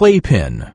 playpen.